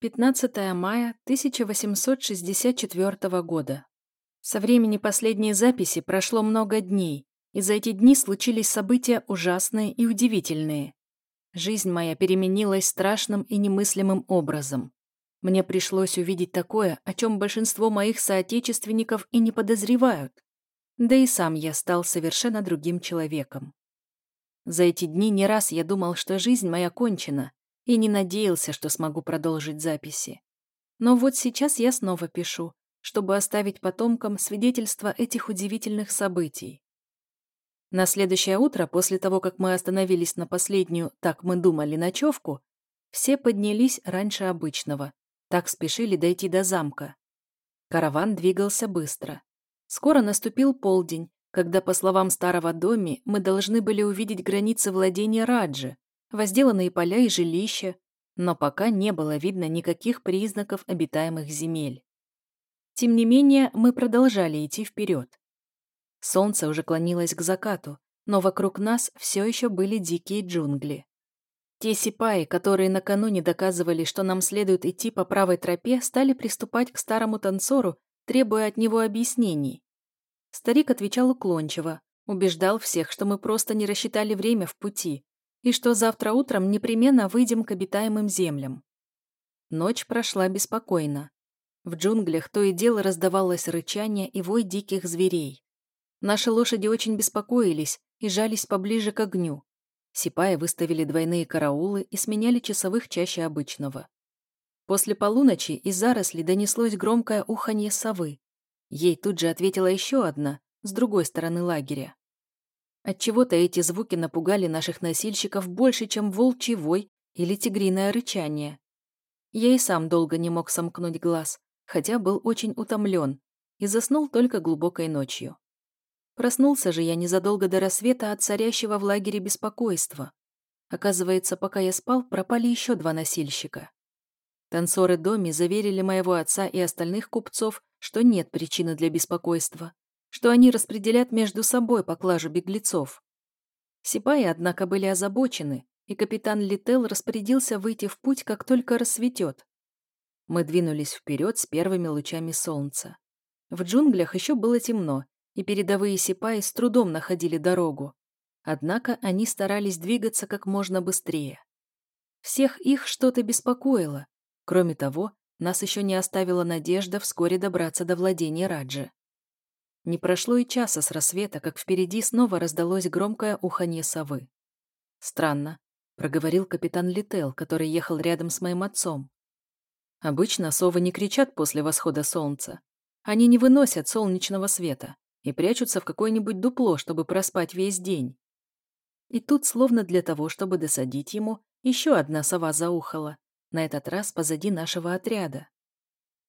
15 мая 1864 года. Со времени последней записи прошло много дней, и за эти дни случились события ужасные и удивительные. Жизнь моя переменилась страшным и немыслимым образом. Мне пришлось увидеть такое, о чем большинство моих соотечественников и не подозревают. Да и сам я стал совершенно другим человеком. За эти дни не раз я думал, что жизнь моя кончена, и не надеялся, что смогу продолжить записи. Но вот сейчас я снова пишу, чтобы оставить потомкам свидетельство этих удивительных событий. На следующее утро, после того, как мы остановились на последнюю, так мы думали, ночевку, все поднялись раньше обычного, так спешили дойти до замка. Караван двигался быстро. Скоро наступил полдень, когда, по словам старого доми, мы должны были увидеть границы владения Раджи, возделанные поля и жилища, но пока не было видно никаких признаков обитаемых земель. Тем не менее, мы продолжали идти вперед. Солнце уже клонилось к закату, но вокруг нас все еще были дикие джунгли. Те сипаи, которые накануне доказывали, что нам следует идти по правой тропе, стали приступать к старому танцору, требуя от него объяснений. Старик отвечал уклончиво, убеждал всех, что мы просто не рассчитали время в пути, и что завтра утром непременно выйдем к обитаемым землям. Ночь прошла беспокойно. В джунглях то и дело раздавалось рычание и вой диких зверей. Наши лошади очень беспокоились и жались поближе к огню. Сипаи выставили двойные караулы и сменяли часовых чаще обычного. После полуночи из зарослей донеслось громкое уханье совы. Ей тут же ответила еще одна, с другой стороны лагеря. Отчего-то эти звуки напугали наших носильщиков больше, чем волчий вой или тигриное рычание. Я и сам долго не мог сомкнуть глаз, хотя был очень утомлен, и заснул только глубокой ночью. Проснулся же я незадолго до рассвета от царящего в лагере беспокойства. Оказывается, пока я спал, пропали еще два носильщика. Танцоры доме заверили моего отца и остальных купцов, что нет причины для беспокойства, что они распределят между собой поклажу беглецов. Сипаи, однако, были озабочены, и капитан Лител распорядился выйти в путь, как только рассветет. Мы двинулись вперед с первыми лучами солнца. В джунглях еще было темно, и передовые сипаи с трудом находили дорогу. Однако они старались двигаться как можно быстрее. Всех их что-то беспокоило. Кроме того, нас еще не оставила надежда вскоре добраться до владения Раджи. Не прошло и часа с рассвета, как впереди снова раздалось громкое уханье совы. «Странно», — проговорил капитан Лител, который ехал рядом с моим отцом. «Обычно совы не кричат после восхода солнца. Они не выносят солнечного света и прячутся в какое-нибудь дупло, чтобы проспать весь день». И тут, словно для того, чтобы досадить ему, еще одна сова заухала, на этот раз позади нашего отряда.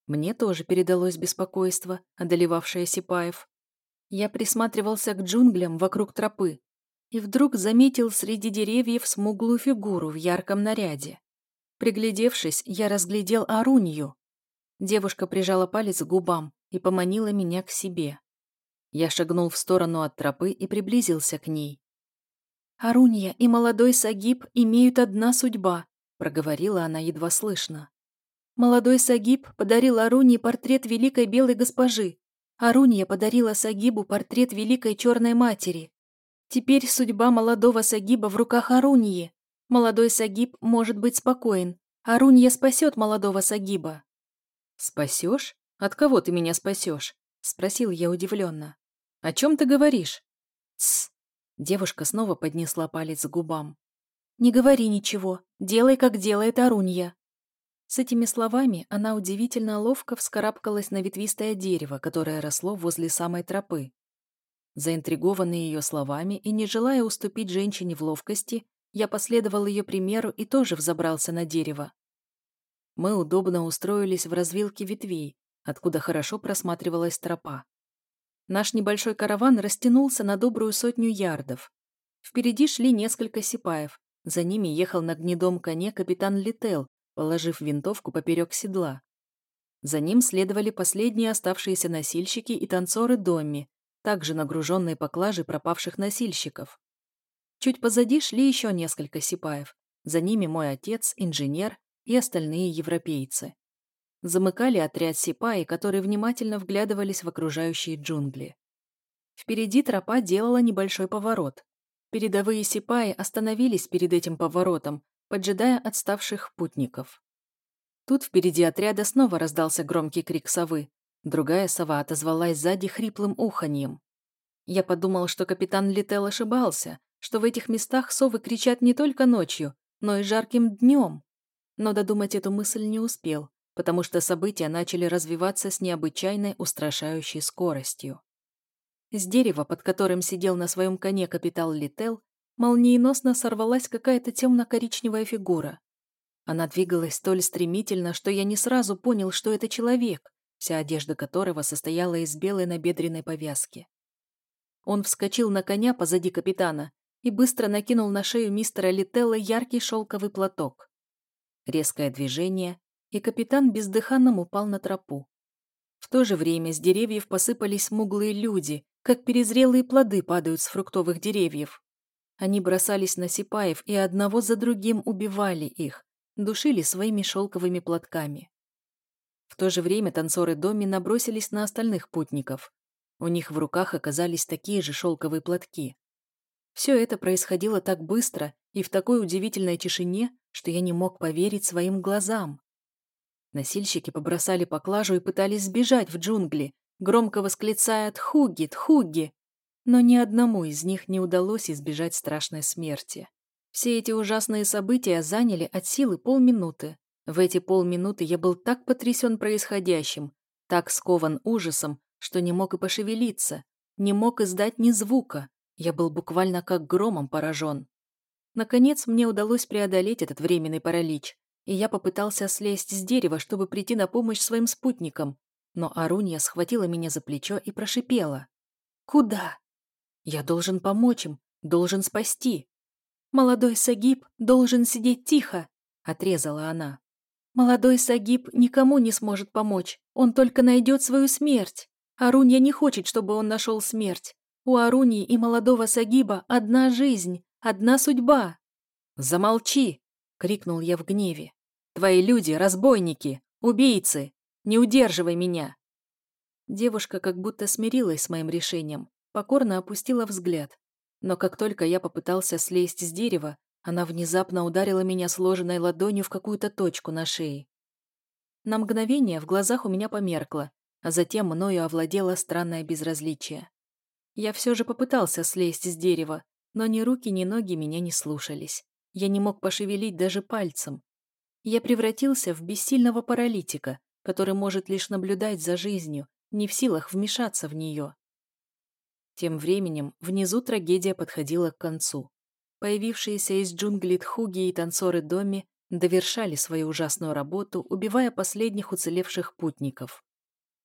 Мне тоже передалось беспокойство, одолевавшее Сипаев. Я присматривался к джунглям вокруг тропы и вдруг заметил среди деревьев смуглую фигуру в ярком наряде. Приглядевшись, я разглядел Арунью. Девушка прижала палец к губам и поманила меня к себе. Я шагнул в сторону от тропы и приблизился к ней. «Арунья и молодой Сагиб имеют одна судьба», проговорила она едва слышно. Молодой Сагиб подарил Арунье портрет великой белой госпожи. Арунья подарила Сагибу портрет великой черной матери. Теперь судьба молодого Сагиба в руках Аруньи. Молодой Сагиб может быть спокоен. Арунья спасет молодого Сагиба. «Спасешь? От кого ты меня спасешь?» – спросил я удивленно. «О чем ты говоришь?» «Тсс!» Девушка снова поднесла палец к губам. «Не говори ничего. Делай, как делает Арунья. С этими словами она удивительно ловко вскарабкалась на ветвистое дерево, которое росло возле самой тропы. Заинтригованный ее словами и не желая уступить женщине в ловкости, я последовал ее примеру и тоже взобрался на дерево. Мы удобно устроились в развилке ветвей, откуда хорошо просматривалась тропа. Наш небольшой караван растянулся на добрую сотню ярдов. Впереди шли несколько сипаев, за ними ехал на гнедом коне капитан Лител положив винтовку поперек седла. За ним следовали последние оставшиеся носильщики и танцоры Домми, также нагруженные поклажей пропавших носильщиков. Чуть позади шли еще несколько сипаев. За ними мой отец, инженер и остальные европейцы. Замыкали отряд сипаи, которые внимательно вглядывались в окружающие джунгли. Впереди тропа делала небольшой поворот. Передовые сипаи остановились перед этим поворотом, поджидая отставших путников. Тут впереди отряда снова раздался громкий крик совы. Другая сова отозвалась сзади хриплым уханьем. Я подумал, что капитан Лител ошибался, что в этих местах совы кричат не только ночью, но и жарким днем. Но додумать эту мысль не успел, потому что события начали развиваться с необычайной устрашающей скоростью. С дерева, под которым сидел на своем коне капитал Лител, молниеносно сорвалась какая-то темно-коричневая фигура. Она двигалась столь стремительно, что я не сразу понял, что это человек, вся одежда которого состояла из белой набедренной повязки. Он вскочил на коня позади капитана и быстро накинул на шею мистера Лителла яркий шелковый платок. Резкое движение, и капитан бездыханным упал на тропу. В то же время с деревьев посыпались смуглые люди, как перезрелые плоды падают с фруктовых деревьев. Они бросались на сипаев и одного за другим убивали их, душили своими шелковыми платками. В то же время танцоры доми набросились на остальных путников. У них в руках оказались такие же шелковые платки. Все это происходило так быстро и в такой удивительной тишине, что я не мог поверить своим глазам. Носильщики побросали поклажу и пытались сбежать в джунгли, громко восклицая «Тхуги! Тхуги!», но ни одному из них не удалось избежать страшной смерти. Все эти ужасные события заняли от силы полминуты. В эти полминуты я был так потрясен происходящим, так скован ужасом, что не мог и пошевелиться, не мог издать ни звука. Я был буквально как громом поражен. Наконец, мне удалось преодолеть этот временный паралич, и я попытался слезть с дерева, чтобы прийти на помощь своим спутникам, но Арунья схватила меня за плечо и прошипела. «Куда?» «Я должен помочь им, должен спасти». «Молодой Сагиб должен сидеть тихо», — отрезала она. «Молодой Сагиб никому не сможет помочь, он только найдет свою смерть. Арунья не хочет, чтобы он нашел смерть. У Аруньи и молодого Сагиба одна жизнь, одна судьба». «Замолчи!» — крикнул я в гневе. «Твои люди — разбойники, убийцы, не удерживай меня!» Девушка как будто смирилась с моим решением, покорно опустила взгляд. Но как только я попытался слезть с дерева, она внезапно ударила меня сложенной ладонью в какую-то точку на шее. На мгновение в глазах у меня померкло, а затем мною овладело странное безразличие. Я все же попытался слезть с дерева, но ни руки, ни ноги меня не слушались. Я не мог пошевелить даже пальцем. Я превратился в бессильного паралитика, который может лишь наблюдать за жизнью, не в силах вмешаться в нее. Тем временем внизу трагедия подходила к концу. Появившиеся из джунглей тхуги и танцоры доми довершали свою ужасную работу, убивая последних уцелевших путников.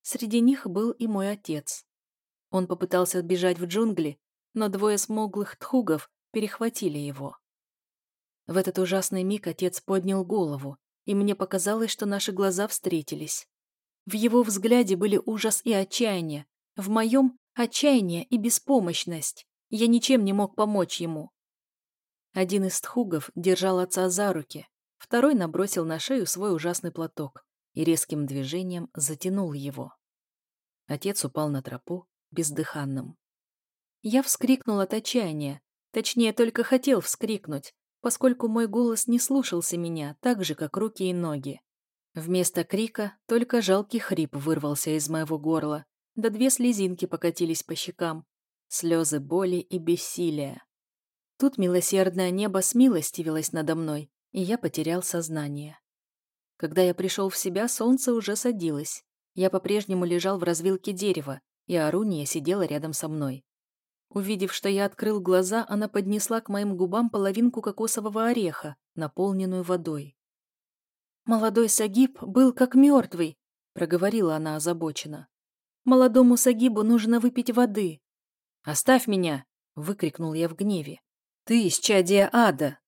Среди них был и мой отец. Он попытался бежать в джунгли, но двое смуглых тхугов перехватили его. В этот ужасный миг отец поднял голову, и мне показалось, что наши глаза встретились. В его взгляде были ужас и отчаяние, в моем – отчаяние и беспомощность. Я ничем не мог помочь ему. Один из тхугов держал отца за руки, второй набросил на шею свой ужасный платок и резким движением затянул его. Отец упал на тропу бездыханным. Я вскрикнул от отчаяния, точнее, только хотел вскрикнуть, поскольку мой голос не слушался меня, так же, как руки и ноги. Вместо крика только жалкий хрип вырвался из моего горла, да две слезинки покатились по щекам, слезы боли и бессилия. Тут милосердное небо смилостивилось надо мной, и я потерял сознание. Когда я пришел в себя, солнце уже садилось. Я по-прежнему лежал в развилке дерева, и Аруния сидела рядом со мной. Увидев, что я открыл глаза, она поднесла к моим губам половинку кокосового ореха, наполненную водой. «Молодой Сагиб был как мертвый», — проговорила она озабоченно. «Молодому Сагибу нужно выпить воды». «Оставь меня!» — выкрикнул я в гневе. «Ты из чадия ада!»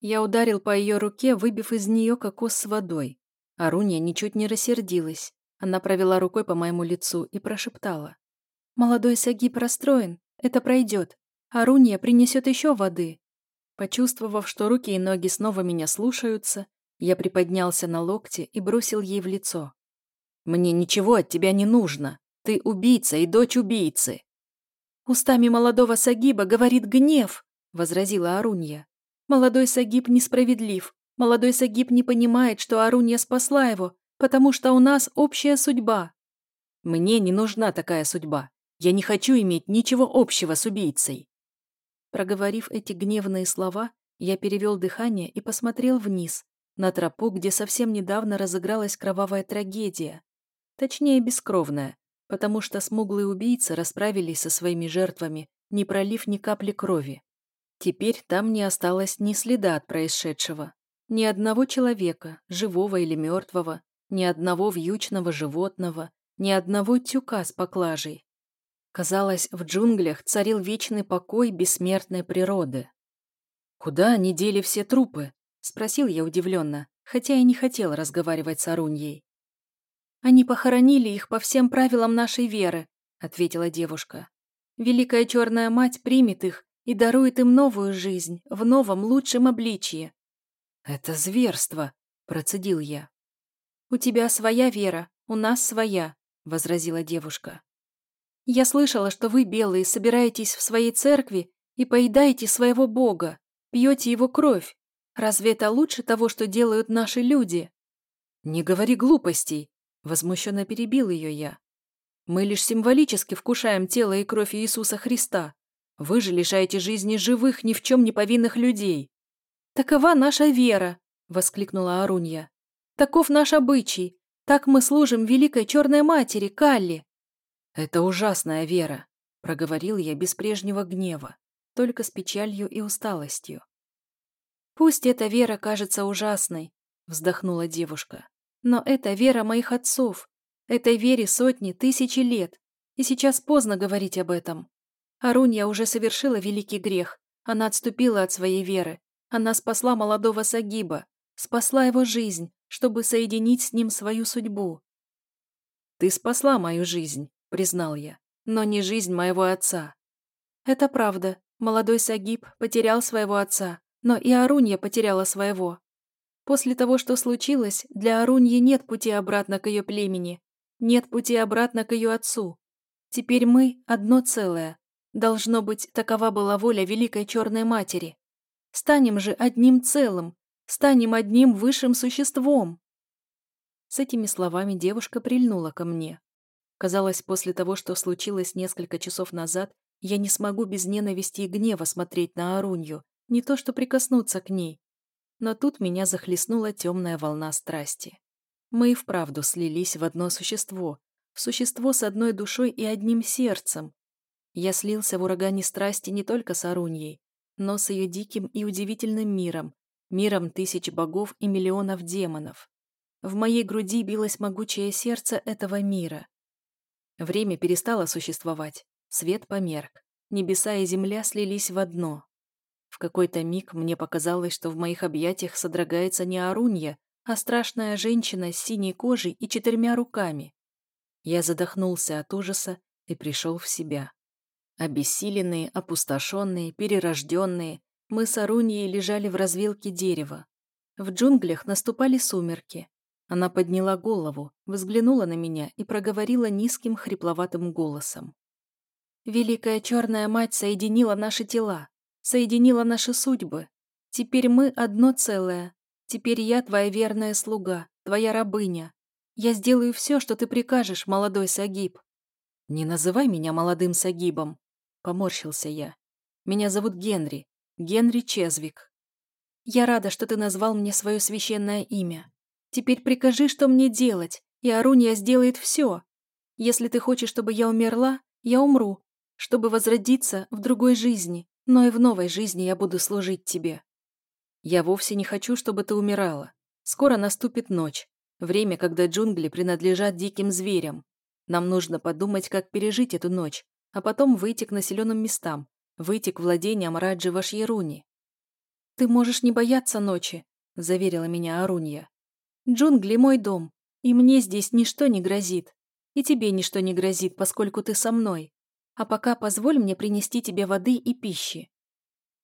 Я ударил по ее руке, выбив из нее кокос с водой. Аруния ничуть не рассердилась. Она провела рукой по моему лицу и прошептала. «Молодой Сагиб расстроен. Это пройдет. Аруния принесет еще воды. Почувствовав, что руки и ноги снова меня слушаются, Я приподнялся на локте и бросил ей в лицо. «Мне ничего от тебя не нужно. Ты убийца и дочь убийцы». «Устами молодого Сагиба говорит гнев», — возразила Арунья. «Молодой Сагиб несправедлив. Молодой Сагиб не понимает, что Арунья спасла его, потому что у нас общая судьба». «Мне не нужна такая судьба. Я не хочу иметь ничего общего с убийцей». Проговорив эти гневные слова, я перевел дыхание и посмотрел вниз, на тропу, где совсем недавно разыгралась кровавая трагедия. Точнее, бескровная, потому что смуглые убийцы расправились со своими жертвами, не пролив ни капли крови. Теперь там не осталось ни следа от происшедшего. Ни одного человека, живого или мертвого, ни одного вьючного животного, ни одного тюка с поклажей. Казалось, в джунглях царил вечный покой бессмертной природы. «Куда они дели все трупы?» — спросил я удивленно, хотя и не хотел разговаривать с Аруньей. «Они похоронили их по всем правилам нашей веры», — ответила девушка. «Великая Черная Мать примет их и дарует им новую жизнь в новом лучшем обличье». «Это зверство», — процедил я. «У тебя своя вера, у нас своя», — возразила девушка. Я слышала, что вы, белые, собираетесь в своей церкви и поедаете своего бога, пьете его кровь. Разве это лучше того, что делают наши люди?» «Не говори глупостей», — возмущенно перебил ее я. «Мы лишь символически вкушаем тело и кровь Иисуса Христа. Вы же лишаете жизни живых, ни в чем не повинных людей». «Такова наша вера», — воскликнула Арунья. «Таков наш обычай. Так мы служим Великой Черной Матери, Калли. «Это ужасная вера», — проговорил я без прежнего гнева, только с печалью и усталостью. «Пусть эта вера кажется ужасной», — вздохнула девушка. «Но это вера моих отцов. Этой вере сотни, тысячи лет. И сейчас поздно говорить об этом. Арунья уже совершила великий грех. Она отступила от своей веры. Она спасла молодого Сагиба, спасла его жизнь, чтобы соединить с ним свою судьбу. «Ты спасла мою жизнь», признал я, но не жизнь моего отца. Это правда. Молодой Сагиб потерял своего отца, но и Арунья потеряла своего. После того, что случилось, для Аруньи нет пути обратно к ее племени, нет пути обратно к ее отцу. Теперь мы одно целое. Должно быть, такова была воля Великой Черной Матери. Станем же одним целым, станем одним высшим существом. С этими словами девушка прильнула ко мне, Казалось, после того, что случилось несколько часов назад, я не смогу без ненависти и гнева смотреть на Арунью, не то что прикоснуться к ней. Но тут меня захлестнула темная волна страсти. Мы и вправду слились в одно существо, в существо с одной душой и одним сердцем. Я слился в урагане страсти не только с Аруньей, но с ее диким и удивительным миром, миром тысяч богов и миллионов демонов. В моей груди билось могучее сердце этого мира. Время перестало существовать, свет померк, небеса и земля слились в одно. В какой-то миг мне показалось, что в моих объятиях содрогается не Арунья, а страшная женщина с синей кожей и четырьмя руками. Я задохнулся от ужаса и пришел в себя. Обессиленные, опустошенные, перерожденные, мы с Аруньей лежали в развилке дерева. В джунглях наступали сумерки, она подняла голову, взглянула на меня и проговорила низким хрипловатым голосом. «Великая Черная Мать соединила наши тела, соединила наши судьбы. Теперь мы одно целое. Теперь я твоя верная слуга, твоя рабыня. Я сделаю все, что ты прикажешь, молодой Сагиб». «Не называй меня молодым Сагибом», — поморщился я. «Меня зовут Генри, Генри Чезвик». «Я рада, что ты назвал мне свое священное имя. Теперь прикажи, что мне делать, и Арунья сделает все. Если ты хочешь, чтобы я умерла, я умру, чтобы возродиться в другой жизни, но и в новой жизни я буду служить тебе. Я вовсе не хочу, чтобы ты умирала. Скоро наступит ночь, время, когда джунгли принадлежат диким зверям. Нам нужно подумать, как пережить эту ночь, а потом выйти к населенным местам, выйти к владениям Раджи Вашьеруни. «Ты можешь не бояться ночи», — заверила меня Арунья. Джунгли – мой дом, и мне здесь ничто не грозит. И тебе ничто не грозит, поскольку ты со мной. А пока позволь мне принести тебе воды и пищи».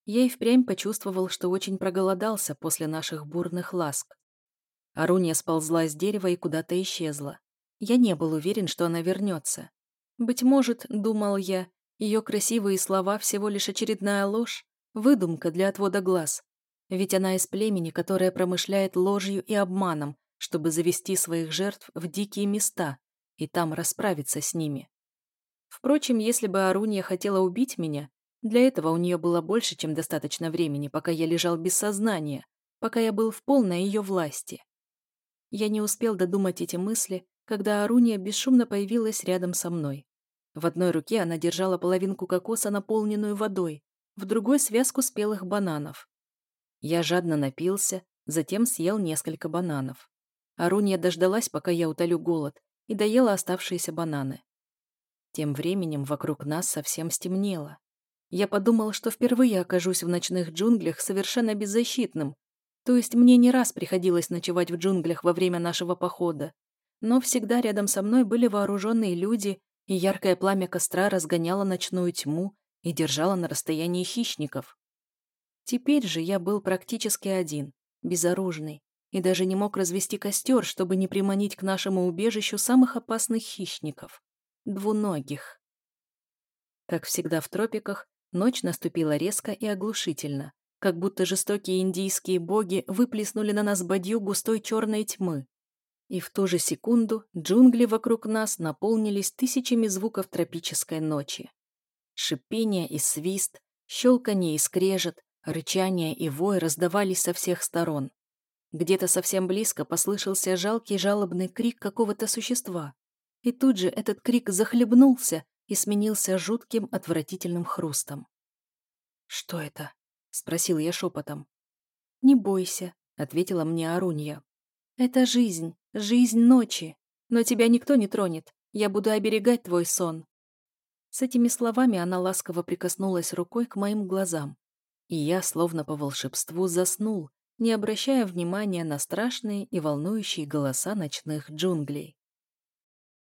Я и впрямь почувствовал, что очень проголодался после наших бурных ласк. Аруния сползла с дерева и куда-то исчезла. Я не был уверен, что она вернется. Быть может, думал я, ее красивые слова всего лишь очередная ложь, выдумка для отвода глаз. Ведь она из племени, которое промышляет ложью и обманом, чтобы завести своих жертв в дикие места и там расправиться с ними. Впрочем, если бы Аруния хотела убить меня, для этого у нее было больше, чем достаточно времени, пока я лежал без сознания, пока я был в полной ее власти. Я не успел додумать эти мысли, когда Аруния бесшумно появилась рядом со мной. В одной руке она держала половинку кокоса, наполненную водой, в другой — связку спелых бананов. Я жадно напился, затем съел несколько бананов. Аруния дождалась, пока я утолю голод, и доела оставшиеся бананы. Тем временем вокруг нас совсем стемнело. Я подумал, что впервые окажусь в ночных джунглях совершенно беззащитным. То есть мне не раз приходилось ночевать в джунглях во время нашего похода. Но всегда рядом со мной были вооруженные люди, и яркое пламя костра разгоняло ночную тьму и держало на расстоянии хищников. Теперь же я был практически один, безоружный, и даже не мог развести костер, чтобы не приманить к нашему убежищу самых опасных хищников — двуногих. Как всегда в тропиках, ночь наступила резко и оглушительно, как будто жестокие индийские боги выплеснули на нас бадью густой черной тьмы. И в ту же секунду джунгли вокруг нас наполнились тысячами звуков тропической ночи. Шипение и свист, щелканье и скрежет, рычание и вой раздавались со всех сторон. Где-то совсем близко послышался жалкий жалобный крик какого-то существа. И тут же этот крик захлебнулся и сменился жутким отвратительным хрустом. «Что это?» — спросил я шепотом. «Не бойся», — ответила мне Арунья. «Это жизнь, жизнь ночи. Но тебя никто не тронет. Я буду оберегать твой сон». С этими словами она ласково прикоснулась рукой к моим глазам. И я, словно по волшебству, заснул, не обращая внимания на страшные и волнующие голоса ночных джунглей.